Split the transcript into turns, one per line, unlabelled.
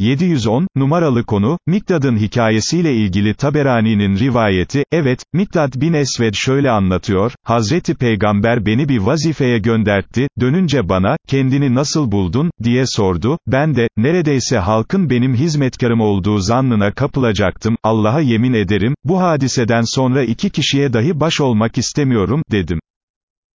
710, numaralı konu, Mikdad'ın hikayesiyle ilgili Taberani'nin rivayeti, evet, Mikdad bin Esved şöyle anlatıyor, Hazreti Peygamber beni bir vazifeye göndertti, dönünce bana, kendini nasıl buldun, diye sordu, ben de, neredeyse halkın benim hizmetkarım olduğu zannına kapılacaktım, Allah'a yemin ederim, bu hadiseden sonra iki kişiye dahi baş olmak istemiyorum, dedim.